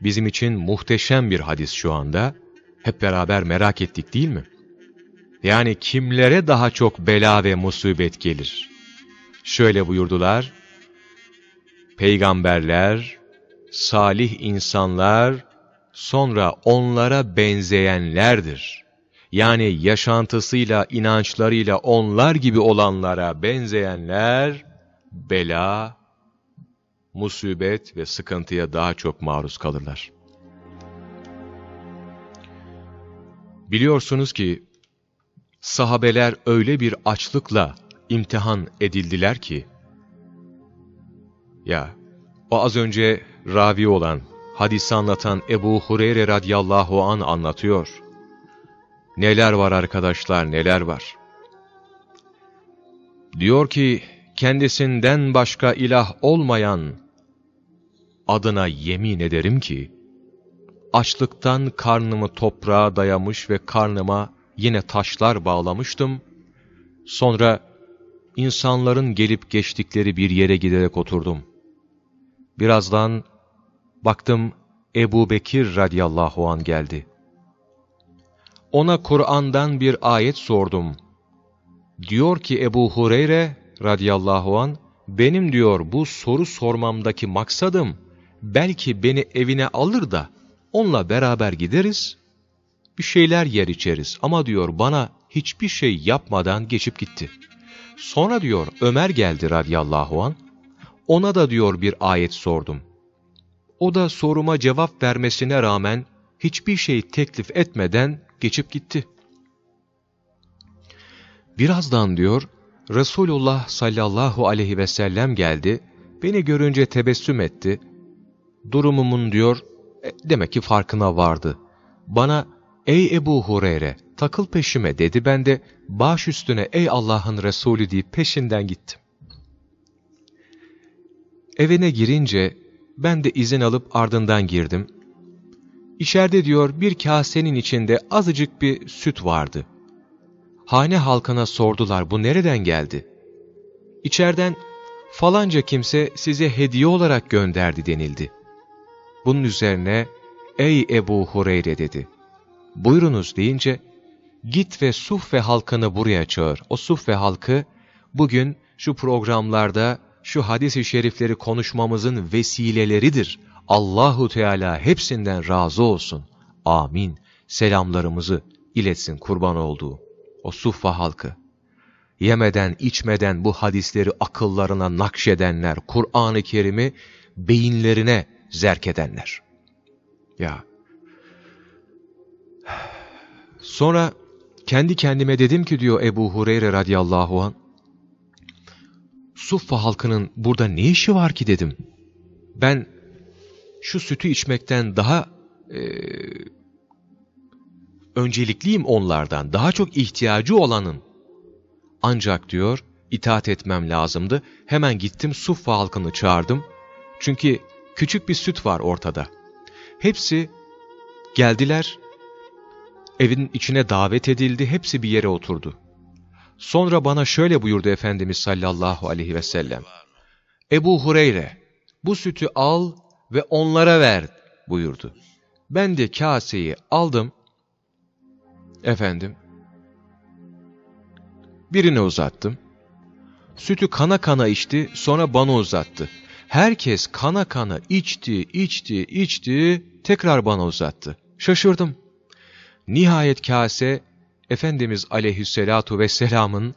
Bizim için muhteşem bir hadis şu anda. Hep beraber merak ettik değil mi? Yani kimlere daha çok bela ve musibet gelir? Şöyle buyurdular, Peygamberler, salih insanlar, sonra onlara benzeyenlerdir. Yani yaşantısıyla, inançlarıyla onlar gibi olanlara benzeyenler, bela, musibet ve sıkıntıya daha çok maruz kalırlar. Biliyorsunuz ki, sahabeler öyle bir açlıkla imtihan edildiler ki, ya o az önce ravi olan, hadisi anlatan Ebu Hureyre radıyallahu an anlatıyor. Neler var arkadaşlar, neler var. Diyor ki, kendisinden başka ilah olmayan adına yemin ederim ki, açlıktan karnımı toprağa dayamış ve karnıma yine taşlar bağlamıştım. Sonra insanların gelip geçtikleri bir yere giderek oturdum. Birazdan baktım Ebu Bekir radıyallahu an geldi. Ona Kur'an'dan bir ayet sordum. Diyor ki Ebu Hureyre radıyallahu an benim diyor bu soru sormamdaki maksadım, belki beni evine alır da onunla beraber gideriz, bir şeyler yer içeriz ama diyor bana hiçbir şey yapmadan geçip gitti. Sonra diyor Ömer geldi radıyallahu an, ona da diyor bir ayet sordum. O da soruma cevap vermesine rağmen hiçbir şey teklif etmeden geçip gitti. Birazdan diyor Resulullah sallallahu aleyhi ve sellem geldi, beni görünce tebessüm etti. Durumumun diyor, e, demek ki farkına vardı. Bana, ey Ebu Hureyre, takıl peşime dedi, ben de baş üstüne ey Allah'ın Resulü deyip peşinden gittim. Evine girince, ben de izin alıp ardından girdim. İçeride diyor bir kasenin içinde azıcık bir süt vardı. Hane halkına sordular bu nereden geldi? İçeriden falanca kimse size hediye olarak gönderdi denildi. Bunun üzerine ey Ebu Hureyre dedi. Buyurunuz deyince git ve Suffe halkını buraya çağır. O Suffe halkı bugün şu programlarda şu hadis-i şerifleri konuşmamızın vesileleridir. Allahu Teala hepsinden razı olsun. Amin. Selamlarımızı iletsin kurban olduğu o suffa halkı. Yemeden, içmeden bu hadisleri akıllarına nakşedenler, Kur'an-ı Kerim'i beyinlerine zerk edenler. Ya. Sonra kendi kendime dedim ki diyor Ebu Hureyre radıyallahu an, Suffa halkının burada ne işi var ki dedim. Ben şu sütü içmekten daha e, öncelikliyim onlardan, daha çok ihtiyacı olanın. Ancak diyor, itaat etmem lazımdı. Hemen gittim Suffa halkını çağırdım. Çünkü küçük bir süt var ortada. Hepsi geldiler, evin içine davet edildi, hepsi bir yere oturdu. Sonra bana şöyle buyurdu Efendimiz sallallahu aleyhi ve sellem. Ebu Hureyre, bu sütü al ve onlara ver buyurdu. Ben de kaseyi aldım. Efendim, birine uzattım. Sütü kana kana içti, sonra bana uzattı. Herkes kana kana içti, içti, içti, tekrar bana uzattı. Şaşırdım. Nihayet kase, Efendimiz aleyhisselatu vesselamın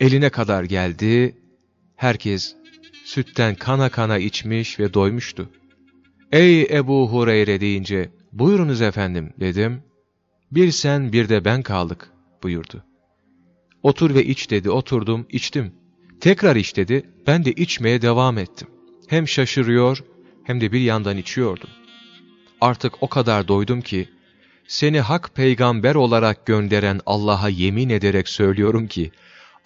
eline kadar geldi. Herkes sütten kana kana içmiş ve doymuştu. Ey Ebu Hureyre deyince, buyurunuz efendim dedim. Bir sen bir de ben kaldık buyurdu. Otur ve iç dedi, oturdum, içtim. Tekrar iç dedi, ben de içmeye devam ettim. Hem şaşırıyor hem de bir yandan içiyordum. Artık o kadar doydum ki, seni hak peygamber olarak gönderen Allah'a yemin ederek söylüyorum ki,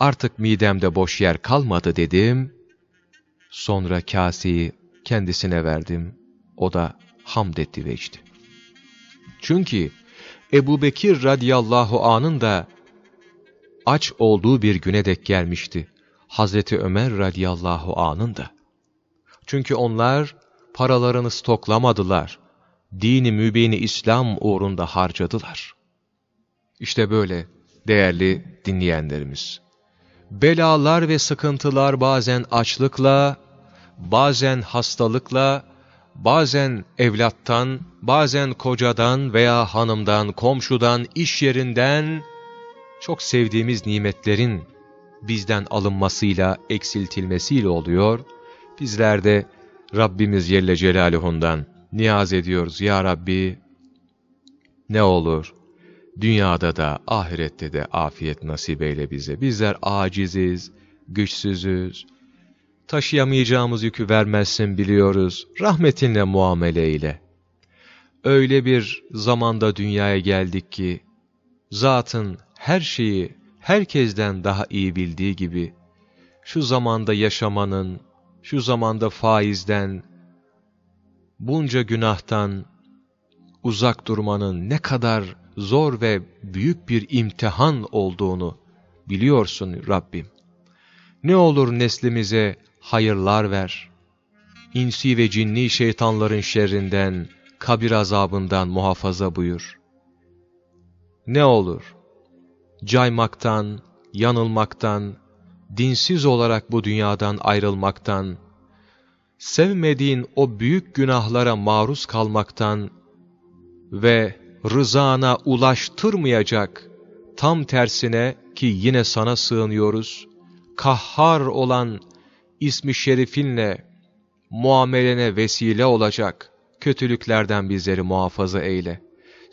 artık midemde boş yer kalmadı dedim. Sonra kaseyi kendisine verdim. O da hamd etti ve içti. Çünkü Ebu Bekir radıyallahu anın da aç olduğu bir güne dek gelmişti. Hazreti Ömer radıyallahu anın da. Çünkü onlar paralarını stoklamadılar. Dini mübini İslam uğrunda harcadılar. İşte böyle değerli dinleyenlerimiz. Belalar ve sıkıntılar bazen açlıkla, bazen hastalıkla, bazen evlattan, bazen kocadan veya hanımdan, komşudan, iş yerinden, çok sevdiğimiz nimetlerin bizden alınmasıyla, eksiltilmesiyle oluyor. Bizler de Rabbimiz Celle Celaluhu'ndan niyaz ediyoruz. Ya Rabbi ne olur dünyada da ahirette de afiyet nasip eyle bize. Bizler aciziz, güçsüzüz, taşıyamayacağımız yükü vermezsin biliyoruz. Rahmetinle muamele eyle. Öyle bir zamanda dünyaya geldik ki, zatın her şeyi herkesten daha iyi bildiği gibi, şu zamanda yaşamanın, şu zamanda faizden, bunca günahtan uzak durmanın ne kadar zor ve büyük bir imtihan olduğunu biliyorsun Rabbim. Ne olur neslimize hayırlar ver. İnsi ve cinni şeytanların şerrinden, kabir azabından muhafaza buyur. Ne olur caymaktan, yanılmaktan, dinsiz olarak bu dünyadan ayrılmaktan, sevmediğin o büyük günahlara maruz kalmaktan ve rızana ulaştırmayacak, tam tersine ki yine sana sığınıyoruz, kahhar olan ismi şerifinle muamelene vesile olacak kötülüklerden bizleri muhafaza eyle.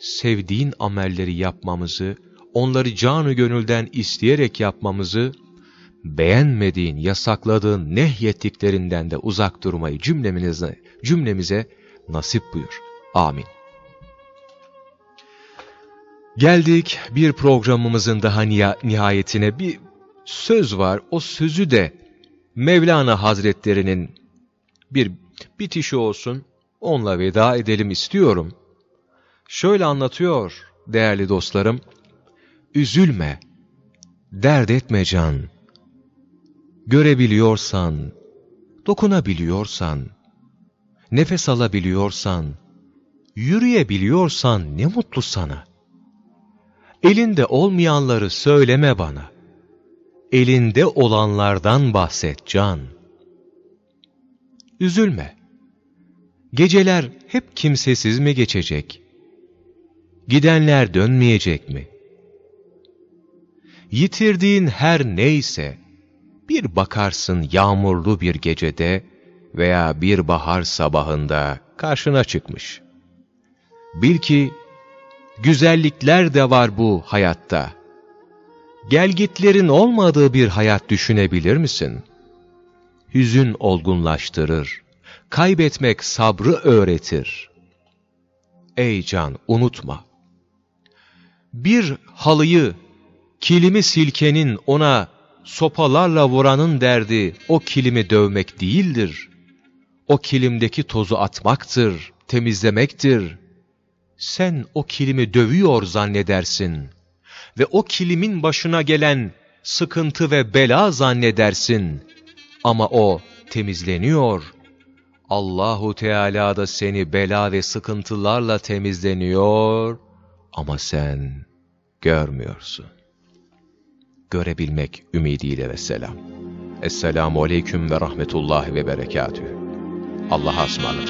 Sevdiğin amelleri yapmamızı, onları canı gönülden isteyerek yapmamızı, beğenmediğin, yasakladığın, nehyettiklerinden de uzak durmayı cümlemize, cümlemize nasip buyur. Amin. Geldik bir programımızın daha nihayetine. Bir söz var, o sözü de Mevlana Hazretlerinin bir bitişi olsun, onunla veda edelim istiyorum. Şöyle anlatıyor değerli dostlarım, Üzülme, dert etme can. Görebiliyorsan, dokunabiliyorsan, nefes alabiliyorsan, yürüyebiliyorsan ne mutlu sana. Elinde olmayanları söyleme bana. Elinde olanlardan bahset can. Üzülme. Geceler hep kimsesiz mi geçecek? Gidenler dönmeyecek mi? Yitirdiğin her neyse, bir bakarsın yağmurlu bir gecede veya bir bahar sabahında karşına çıkmış. Bil ki, güzellikler de var bu hayatta. Gelgitlerin olmadığı bir hayat düşünebilir misin? hüzün olgunlaştırır. Kaybetmek sabrı öğretir. Ey can unutma. Bir halıyı, kilimi silkenin ona sopalarla vuranın derdi o kilimi dövmek değildir. O kilimdeki tozu atmaktır, temizlemektir. Sen o kilimi dövüyor zannedersin ve o kilimin başına gelen sıkıntı ve bela zannedersin. Ama o temizleniyor. Allahu Teala da seni bela ve sıkıntılarla temizleniyor ama sen görmüyorsun. Görebilmek ümidiyle ve selam. Esselamu Aleyküm ve Rahmetullahi ve Berekatühü. Allah'a ısmarladık.